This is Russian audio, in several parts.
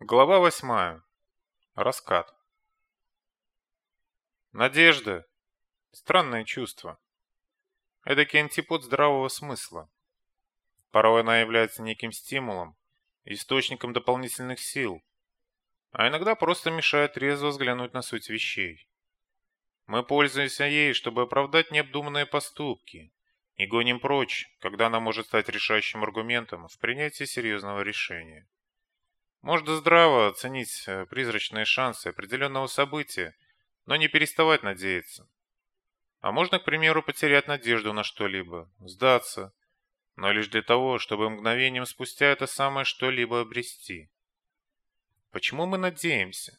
Глава восьмая. Раскат. Надежда. Странное чувство. Эдакий антипод здравого смысла. Порой она является неким стимулом, источником дополнительных сил, а иногда просто мешает трезво взглянуть на суть вещей. Мы пользуемся ей, чтобы оправдать необдуманные поступки, и гоним прочь, когда она может стать решающим аргументом в принятии серьезного решения. Можно здраво оценить э, призрачные шансы определенного события, но не переставать надеяться. А можно, к примеру, потерять надежду на что-либо, сдаться, но лишь для того, чтобы мгновением спустя это самое что-либо обрести. Почему мы надеемся?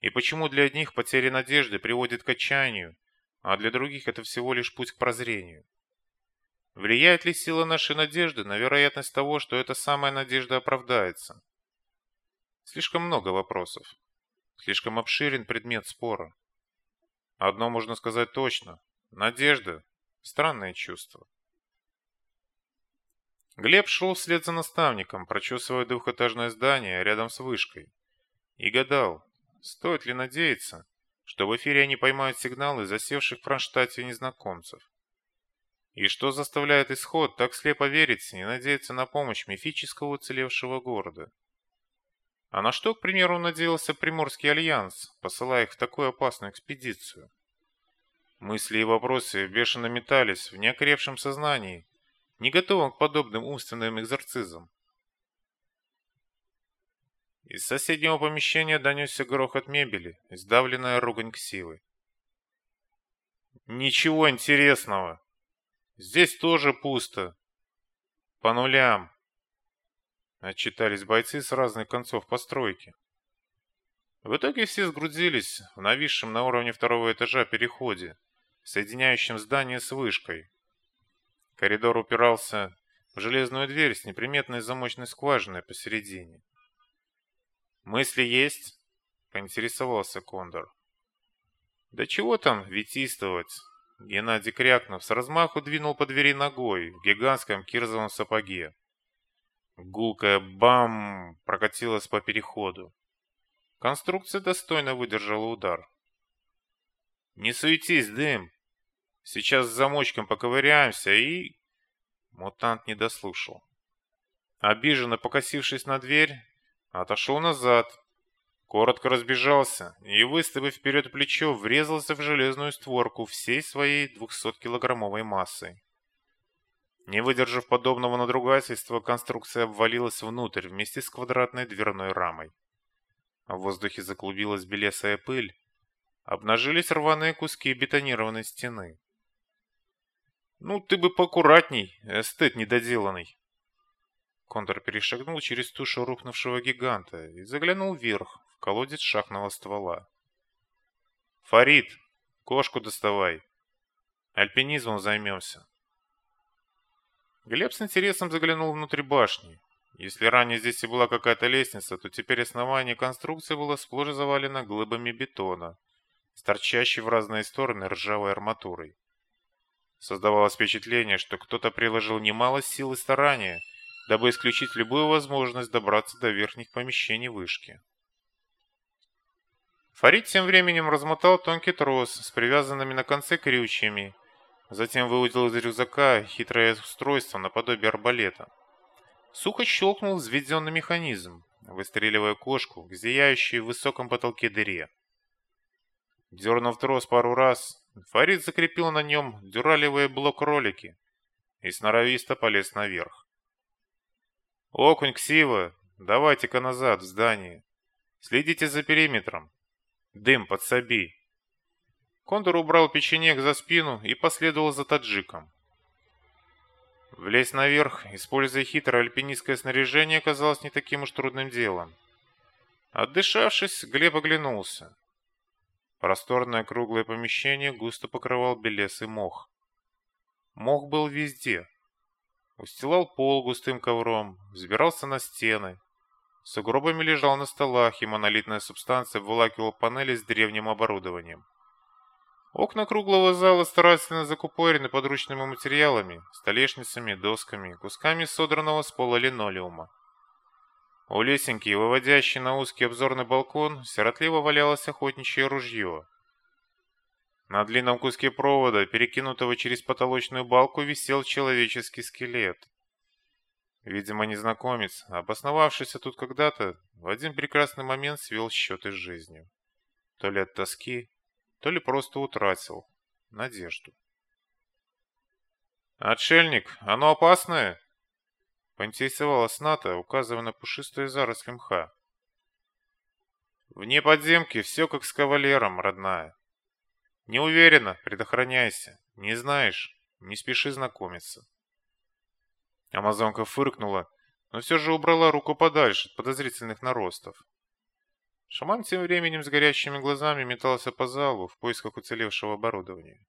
И почему для одних потеря надежды приводит к отчаянию, а для других это всего лишь путь к прозрению? Влияет ли сила нашей надежды на вероятность того, что эта самая надежда оправдается? Слишком много вопросов. Слишком обширен предмет спора. Одно можно сказать точно. Надежда – странное чувство. Глеб шел вслед за наставником, прочесывая двухэтажное здание рядом с вышкой. И гадал, стоит ли надеяться, что в эфире они поймают сигналы засевших в Кронштадте незнакомцев. И что заставляет исход так слепо верить и надеяться на помощь мифического уцелевшего города – а на что, к примеру, надеялся Приморский альянс, посылая их в такую опасную экспедицию? Мысли и вопросы бешено метались в неокрепшем сознании, не готовом к подобным умственным экзорцизам. Из соседнего помещения донесся грохот мебели, сдавленная ругань ксивы. «Ничего интересного. Здесь тоже пусто. По нулям. Отчитались бойцы с разных концов постройки. В итоге все сгрудились в нависшем на уровне второго этажа переходе, соединяющем здание с вышкой. Коридор упирался в железную дверь с неприметной замочной скважиной посередине. «Мысли есть?» — поинтересовался Кондор. «Да чего там витистовать?» Геннадий Крякнов с размаху двинул по двери ногой в гигантском кирзовом сапоге. Гулкая бам прокатилась по переходу. Конструкция достойно выдержала удар. «Не суетись, дым! Сейчас с замочком поковыряемся и...» Мутант не дослушал. Обиженно покосившись на дверь, отошел назад, коротко разбежался и, выставив вперед плечо, врезался в железную створку всей своей 200-килограммовой массой. Не выдержав подобного надругательства, конструкция обвалилась внутрь вместе с квадратной дверной рамой. В воздухе заклубилась белесая пыль, обнажились рваные куски бетонированной стены. «Ну, ты бы поаккуратней, эстет недоделанный!» Кондор перешагнул через тушу рухнувшего гиганта и заглянул вверх, в колодец шахного ствола. «Фарид, кошку доставай! Альпинизмом займемся!» Глеб с интересом заглянул внутрь башни. Если ранее здесь и была какая-то лестница, то теперь основание конструкции было сплошь завалено глыбами бетона, с торчащей в разные стороны ржавой арматурой. Создавалось впечатление, что кто-то приложил немало сил и старания, дабы исключить любую возможность добраться до верхних помещений вышки. Фарид тем временем размотал тонкий трос с привязанными на конце крючьями Затем выудил из рюкзака хитрое устройство наподобие арбалета. Сухо щелкнул взведенный механизм, выстреливая кошку к зияющей в высоком потолке дыре. Дернув трос пару раз, Фарид закрепил на нем дюралевые блок-ролики и сноровисто полез наверх. «Окунь, Ксива, давайте-ка назад, в здание. Следите за периметром. Дым, подсоби!» Кондор убрал печенек за спину и последовал за таджиком. Влезть наверх, используя хитрое альпинистское снаряжение, казалось не таким уж трудным делом. Отдышавшись, Глеб оглянулся. Просторное круглое помещение густо покрывал белесый мох. Мох был везде. Устилал пол густым ковром, взбирался на стены. Сугробами лежал на столах, и монолитная субстанция вылакивала панели с древним оборудованием. Окна круглого зала старательно закупорены подручными материалами, столешницами, досками, кусками содранного с пола линолеума. У лесенки, выводящей на узкий обзорный балкон, сиротливо валялось охотничье ружье. На длинном куске провода, перекинутого через потолочную балку, висел человеческий скелет. Видимо, незнакомец, обосновавшийся тут когда-то, в один прекрасный момент свел счеты с жизнью. То ли от тоски, то ли просто утратил надежду. «Отшельник, оно опасное?» Поинтересовалась Ната, указывая на пушистые заросли мха. «Вне подземки все как с кавалером, родная. Не уверена, предохраняйся. Не знаешь, не спеши знакомиться». Амазонка фыркнула, но все же убрала руку подальше от подозрительных наростов. Шаман тем временем с горящими глазами метался по залу в поисках уцелевшего оборудования.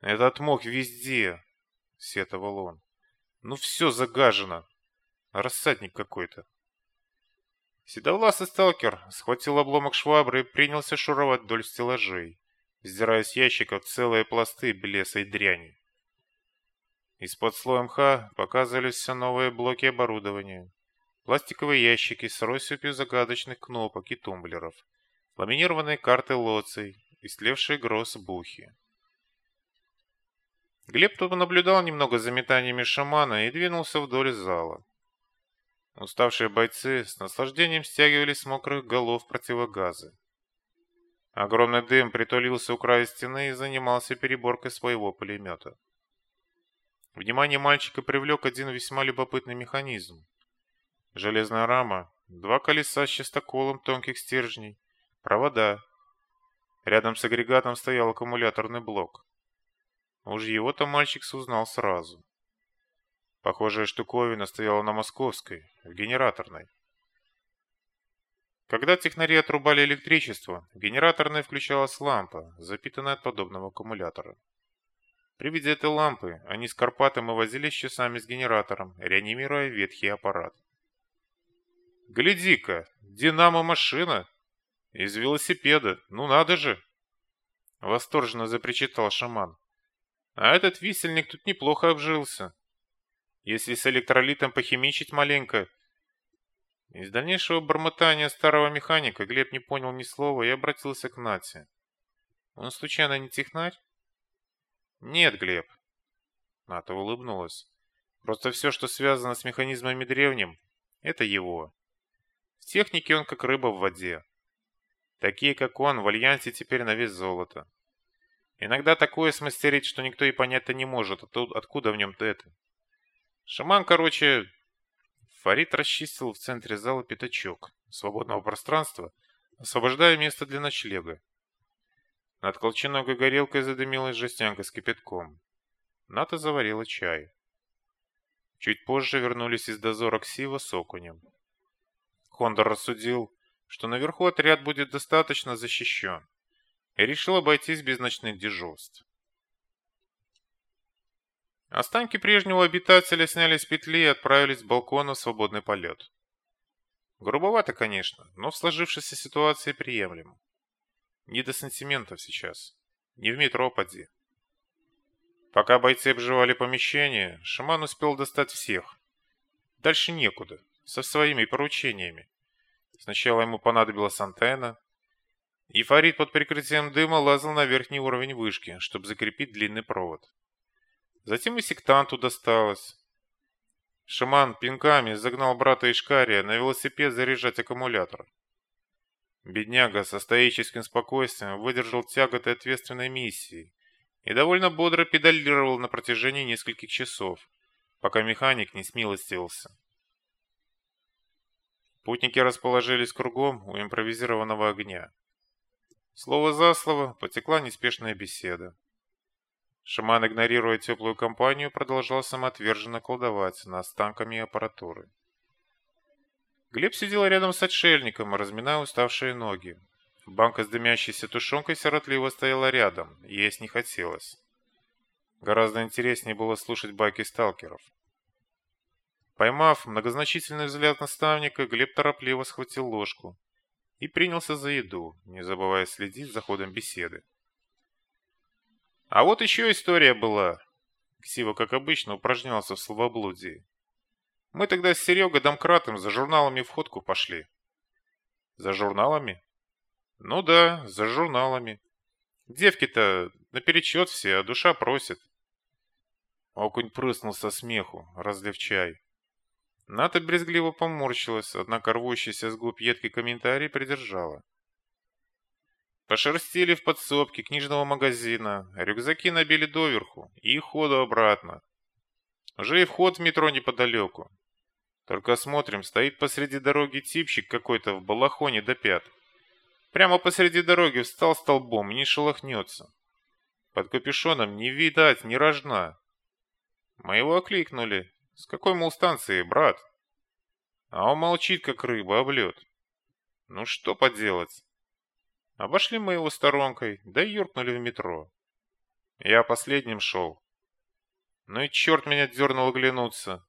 «Этот мох везде!» — сетовал он. Ну все загажено. Рассадник какой-то. Седовласый сталкер схватил обломок швабры и принялся шуровать вдоль стеллажей, сдирая с ящиков целые пласты белесой дряни. Из-под слоя мха показывались все новые блоки оборудования. Пластиковые ящики с россыпью загадочных кнопок и тумблеров, ламинированные карты лоций, истлевшие гроз бухи. Глеб тут наблюдал немного за метаниями шамана и двинулся вдоль зала. Уставшие бойцы с наслаждением стягивали с мокрых голов противогазы. Огромный дым притулился у края стены и занимался переборкой своего пулемета. Внимание мальчика привлек один весьма любопытный механизм. Железная рама, два колеса с частоколом тонких стержней, провода. Рядом с агрегатом стоял аккумуляторный блок. Уж его-то мальчик узнал сразу. Похожая штуковина стояла на Московской, в генераторной. Когда технари отрубали электричество, в генераторной включалась лампа, запитанная от подобного аккумулятора. При виде этой лампы они с Карпатом и возились часами с генератором, реанимируя ветхий аппарат. «Гляди-ка, динамо-машина! Из велосипеда, ну надо же!» Восторженно запричитал шаман. А этот висельник тут неплохо обжился. Если с электролитом похимичить маленько... Из дальнейшего бормотания старого механика Глеб не понял ни слова и обратился к Нате. Он случайно не технарь? Нет, Глеб. Ната улыбнулась. Просто все, что связано с механизмами древним, это его. В технике он как рыба в воде. Такие, как он, в Альянсе теперь на вес золота. Иногда такое смастерить, что никто и понять-то не может, откуда в нем-то это. Шаман, короче... Фарид расчистил в центре зала пятачок свободного пространства, освобождая место для ночлега. Над колченогой горелкой задымилась жестянка с кипятком. Ната заварила чай. Чуть позже вернулись из дозора Ксива с окунем. Хондор рассудил, что наверху отряд будет достаточно защищен и решил обойтись без ночных дежурств. Останки прежнего обитателя сняли с петли и отправились с балкона в свободный полет. Грубовато, конечно, но в сложившейся ситуации приемлемо. Не до сантиментов сейчас. Не в метро поди. Пока бойцы обживали помещение, шаман успел достать всех. Дальше некуда, со своими поручениями. Сначала ему понадобилась антенна, и Фарид под прикрытием дыма лазал на верхний уровень вышки, чтобы закрепить длинный провод. Затем и сектанту досталось. Шаман пинками загнал брата Ишкария на велосипед заряжать аккумулятор. Бедняга со стоическим спокойствием выдержал тяготы ответственной миссии и довольно бодро педалировал на протяжении нескольких часов, пока механик не смилостивился. Путники расположились кругом у импровизированного огня. Слово за слово потекла неспешная беседа. Шаман, игнорируя теплую компанию, продолжал самоотверженно колдовать над останками аппаратуры. Глеб сидел рядом с отшельником, разминая уставшие ноги. Банка с дымящейся тушенкой сиротливо стояла рядом, есть не хотелось. Гораздо интереснее было слушать байки сталкеров. Поймав многозначительный взгляд наставника, Глеб торопливо схватил ложку, и принялся за еду, не забывая следить за ходом беседы. А вот еще история была. Ксива, как обычно, упражнялся в словоблудии. Мы тогда с Серегой Домкратом за журналами в ходку пошли. За журналами? Ну да, за журналами. Девки-то наперечет все, а душа просит. Окунь прыснул со смеху, разлив чай. Ната брезгливо поморщилась, однако рвущийся с губ едкий комментарий придержала. Пошерстили в подсобке книжного магазина, рюкзаки набили доверху и ходу обратно. Уже и вход в метро неподалеку. Только смотрим, стоит посреди дороги типчик какой-то в балахоне до пят. Прямо посреди дороги встал столбом и не шелохнется. Под капюшоном не видать ни рожна. Мы его окликнули. С какой, мол, станции, брат? А он молчит, как рыба об лед. Ну что поделать? Обошли мы его сторонкой, да и юркнули в метро. Я последним шел. Ну и черт меня дернул оглянуться.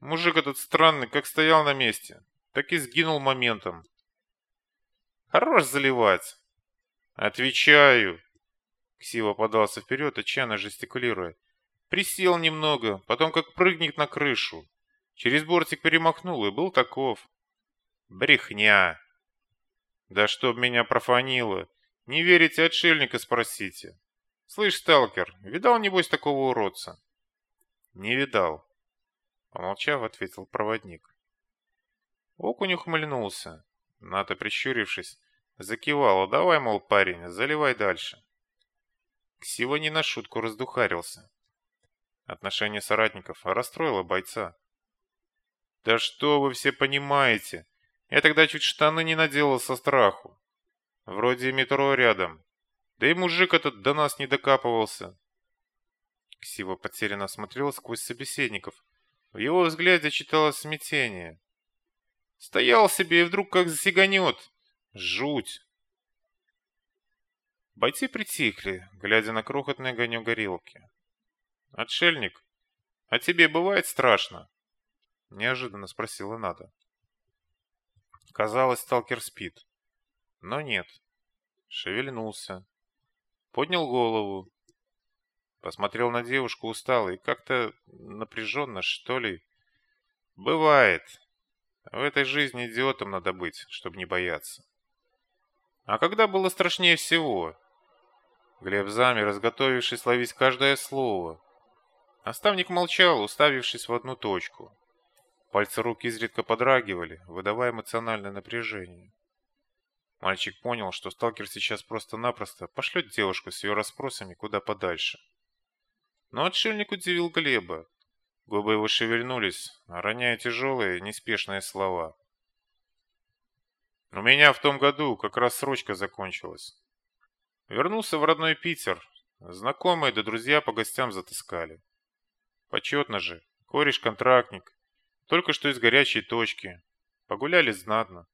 Мужик этот странный, как стоял на месте, так и сгинул моментом. Хорош заливать. Отвечаю. Ксива подался вперед, отчаянно жестикулируя. Присел немного, потом как прыгнет на крышу. Через бортик перемахнул и был таков. Брехня. Да чтоб меня профанило. Не верите, отшельника спросите. Слышь, сталкер, видал, небось, такого уродца? Не видал. Помолчав, ответил проводник. Окунь ухмыльнулся. Ната, прищурившись, закивала. Давай, мол, парень, заливай дальше. Ксива не на шутку раздухарился. Отношение соратников расстроило бойца. «Да что вы все понимаете? Я тогда чуть штаны не наделал со страху. Вроде метро рядом. Да и мужик этот до нас не докапывался. Ксива потерянно смотрел сквозь собеседников. В его взгляде читалось смятение. Стоял себе и вдруг как засиганет. Жуть. Бойцы притихли, глядя на крохотный огонек горелки. «Отшельник, а тебе бывает страшно?» Неожиданно спросила Ната. Казалось, сталкер спит. Но нет. Шевельнулся. Поднял голову. Посмотрел на девушку устало и как-то напряженно, что ли. Бывает. В этой жизни идиотом надо быть, чтобы не бояться. А когда было страшнее всего? Глеб замер, разготовившись ловить каждое слово. Наставник молчал, уставившись в одну точку. Пальцы рук изредка подрагивали, выдавая эмоциональное напряжение. Мальчик понял, что сталкер сейчас просто-напросто пошлет девушку с ее расспросами куда подальше. Но отшельник удивил Глеба. Губы его шевельнулись, роняя тяжелые, неспешные слова. «У меня в том году как раз срочка закончилась. Вернулся в родной Питер. Знакомые да друзья по гостям затыскали. Почетно же, кореш-контрактник, только что из горячей точки. Погуляли знатно.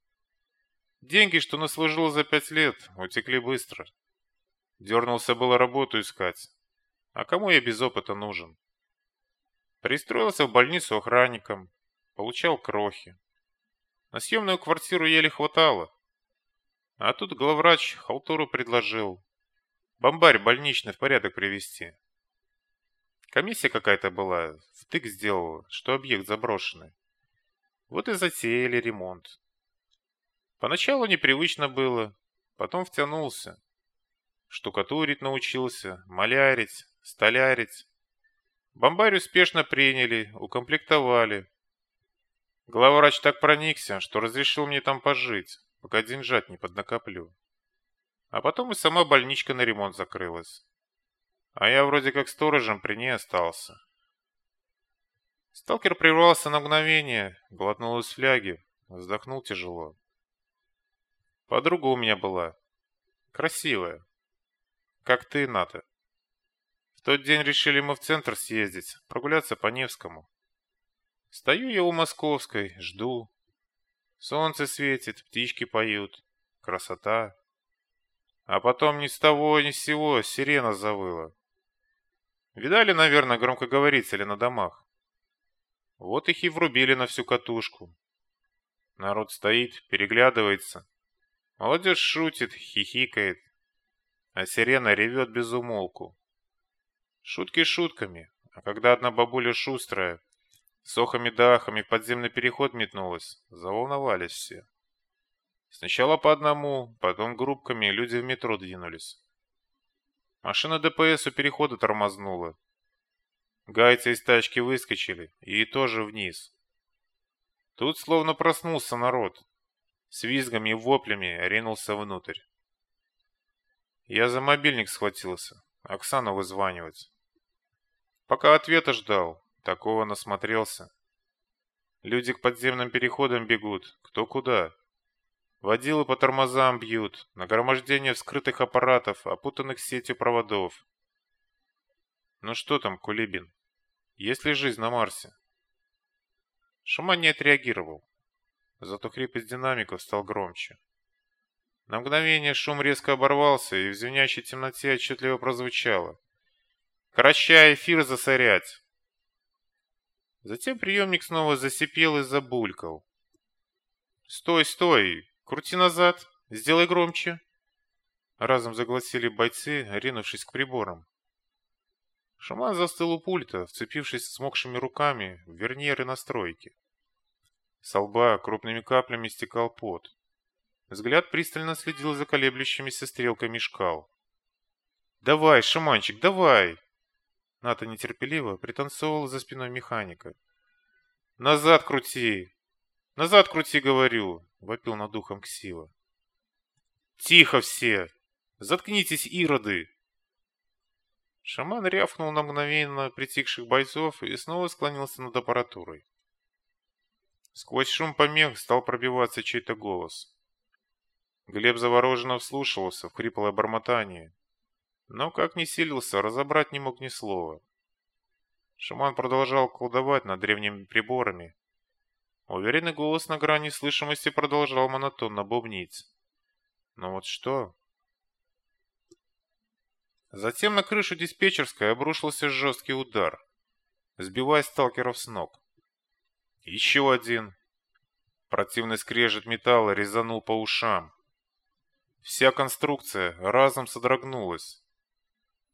Деньги, что наслужил за пять лет, утекли быстро. Дернулся было работу искать. А кому я без опыта нужен? Пристроился в больницу охранником. Получал крохи. На съемную квартиру еле хватало. А тут главврач халтуру предложил. Бомбарь больничный в порядок привести. Комиссия какая-то была, втык сделала, что объект заброшенный. Вот и затеяли ремонт. Поначалу непривычно было, потом втянулся. Штукатурить научился, малярить, столярить. Бомбарь успешно приняли, укомплектовали. Главврач так проникся, что разрешил мне там пожить, пока деньжат не поднакоплю. А потом и сама больничка на ремонт закрылась. А я вроде как сторожем при ней остался. Сталкер прервался на мгновение, глотнул из фляги, вздохнул тяжело. Подруга у меня была. Красивая. Как ты, Ната. В тот день решили мы в центр съездить, прогуляться по Невскому. Стою я у Московской, жду. Солнце светит, птички поют. Красота. А потом ни с того ни с сего сирена завыла. Видали, наверное, громкоговорители на домах? Вот их и врубили на всю катушку. Народ стоит, переглядывается. Молодежь шутит, хихикает. А сирена ревет без умолку. Шутки шутками, а когда одна бабуля шустрая С охами да ахами подземный переход метнулась. Заволновались все. Сначала по одному, потом группками люди в метро двинулись. Машина ДПС у перехода тормознула. Гайцы из тачки выскочили и тоже вниз. Тут словно проснулся народ. С визгами и воплями ринулся внутрь. Я за мобильник схватился. Оксану вызванивать. Пока ответа ждал, такого насмотрелся. Люди к подземным переходам бегут, кто куда. Водилы по тормозам бьют, нагромождение вскрытых аппаратов, опутанных сетью проводов. Ну что там, Кулибин? Есть ли жизнь на Марсе? Шаман не отреагировал. Зато хрип из динамиков стал громче. На мгновение шум резко оборвался, и в звенящей темноте отчетливо прозвучало. «Кращай эфир засорять!» Затем приемник снова засипел и забулькал. «Стой, стой! Крути назад, сделай громче. Разом загласили бойцы, ринувшись к приборам. Шаман застыл у пульта, вцепившись смокшими руками в верньеры настройки. С лба крупными каплями стекал пот. Взгляд пристально следил за колеблющимися стрелками шкал. «Давай, шаманчик, давай!» Ната нетерпеливо пританцовывал за спиной механика. «Назад крути! Назад крути, говорю!» — вопил над духом Ксила. «Тихо все! Заткнитесь, ироды!» Шаман рявкнул на мгновенно притихших бойцов и снова склонился над аппаратурой. Сквозь шум помех стал пробиваться чей-то голос. Глеб завороженно вслушивался в хриплое бормотание, но, как ни силился, разобрать не мог ни слова. Шаман продолжал колдовать над древними приборами, Уверенный голос на грани слышимости продолжал монотонно бубнить. Но вот что? Затем на крышу диспетчерской обрушился жесткий удар, сбивая сталкеров с ног. Еще один. Противный скрежет металла резанул по ушам. Вся конструкция разом содрогнулась.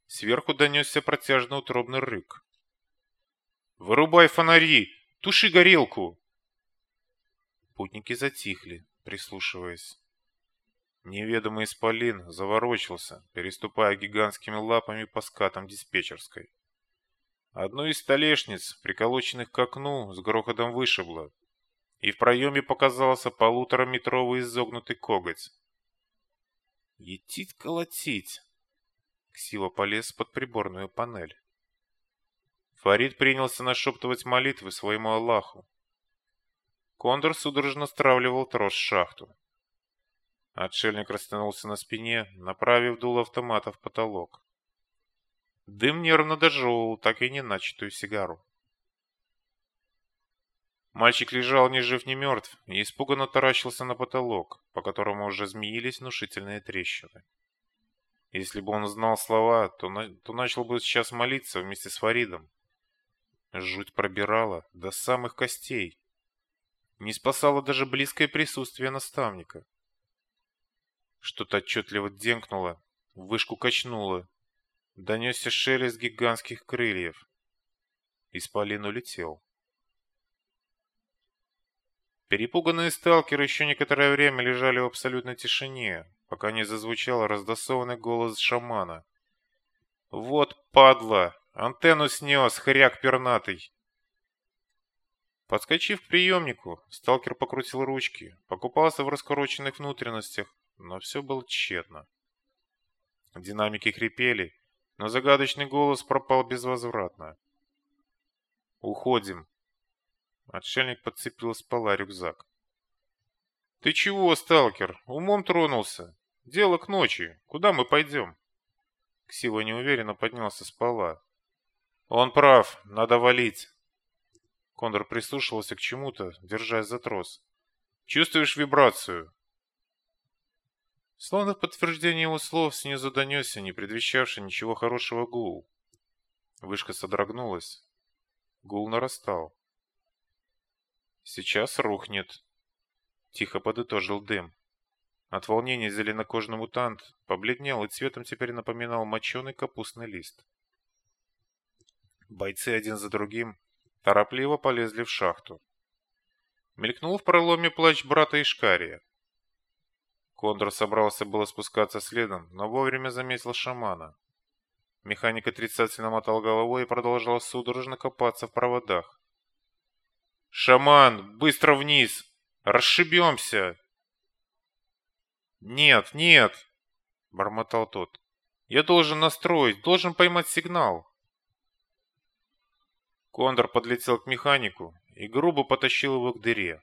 Сверху донесся протяжный утробный рык. «Вырубай фонари! Туши горелку!» Путники затихли, прислушиваясь. Неведомый исполин заворочился, переступая гигантскими лапами по скатам диспетчерской. Одну из столешниц, приколоченных к окну, с грохотом вышибло, и в проеме показался полутораметровый изогнутый коготь. «Етить-колотить!» Ксила полез под приборную панель. Фарид принялся нашептывать молитвы своему Аллаху. Кондор судорожно стравливал трос шахту. Отшельник растянулся на спине, направив дуло автомата в потолок. Дым нервно дожевывал так и не начатую сигару. Мальчик лежал ни жив, ни мертв и испуганно таращился на потолок, по которому уже змеились внушительные трещины. Если бы он знал слова, то, на... то начал бы сейчас молиться вместе с Фаридом. Жуть пробирала до самых костей. Не спасало даже близкое присутствие наставника. Что-то отчетливо денкнуло, вышку качнуло. Донесся шелест гигантских крыльев. Исполин улетел. Перепуганные сталкеры еще некоторое время лежали в абсолютной тишине, пока не зазвучал раздосованный голос шамана. «Вот падла! Антенну снес, хряк пернатый!» Подскочив к приемнику, сталкер покрутил ручки, покупался в раскороченных внутренностях, но все было тщетно. Динамики хрипели, но загадочный голос пропал безвозвратно. «Уходим!» Отшельник подцепил с пола рюкзак. «Ты чего, сталкер? Умом тронулся? Дело к ночи. Куда мы пойдем?» Ксила неуверенно поднялся с пола. «Он прав, надо валить!» Кондор прислушивался к чему-то, держась за трос. «Чувствуешь вибрацию?» Словно в подтверждение его слов снизу донесся, не предвещавший ничего хорошего гул. Вышка содрогнулась. Гул нарастал. «Сейчас рухнет», — тихо подытожил дым. От волнения зеленокожий мутант побледнел и цветом теперь напоминал моченый капустный лист. Бойцы один за другим торопливо полезли в шахту. Мелькнул в проломе плач брата Ишкария. Кондор собрался было спускаться следом, но вовремя заметил шамана. Механик отрицательно мотал головой и продолжал судорожно копаться в проводах. «Шаман, быстро вниз! Расшибемся!» «Нет, нет!» — бормотал тот. «Я должен настроить, должен поймать сигнал!» Кондор подлетел к механику и грубо потащил его к дыре.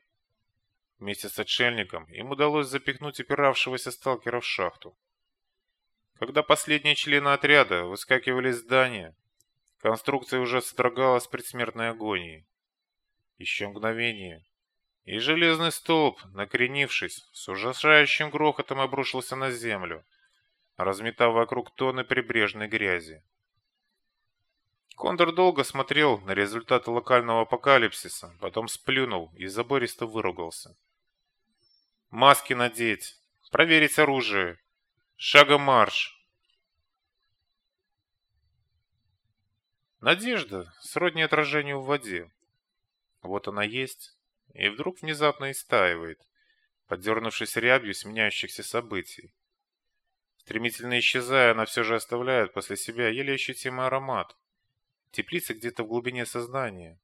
Вместе с отшельником им удалось запихнуть опиравшегося сталкера в шахту. Когда последние члены отряда выскакивали из здания, конструкция уже содрогалась предсмертной агонией. Еще мгновение, и железный столб, накренившись, с ужасающим грохотом обрушился на землю, разметав вокруг тонны прибрежной грязи. Кондор долго смотрел на результаты локального апокалипсиса, потом сплюнул и забористо выругался. «Маски надеть! Проверить оружие! Шагом марш!» Надежда сродни отражению в воде. Вот она есть, и вдруг внезапно истаивает, поддернувшись рябью сменяющихся событий. Стремительно исчезая, она все же оставляет после себя еле ощутимый аромат, теплится где-то в глубине сознания.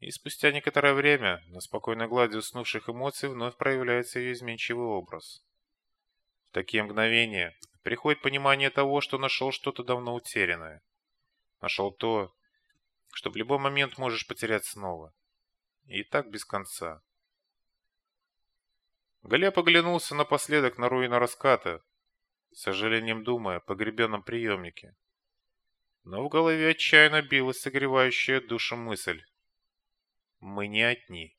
И спустя некоторое время на спокойной глади уснувших эмоций вновь проявляется ее изменчивый образ. В такие мгновения приходит понимание того, что нашел что-то давно утерянное. Нашел то, что в любой момент можешь потерять снова. И так без конца. Глеб оглянулся напоследок на руины раската, с сожалением думая о погребенном приемнике. Но в голове отчаянно билась согревающая душу мысль. Мы не одни.